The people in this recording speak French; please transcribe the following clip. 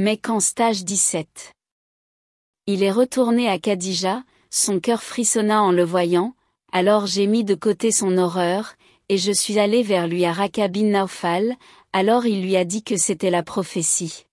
Mais en stage 17. Il est retourné à Khadija, son cœur frissonna en le voyant, alors j'ai mis de côté son horreur, et je suis allé vers lui à Rakabin Naufal, alors il lui a dit que c'était la prophétie.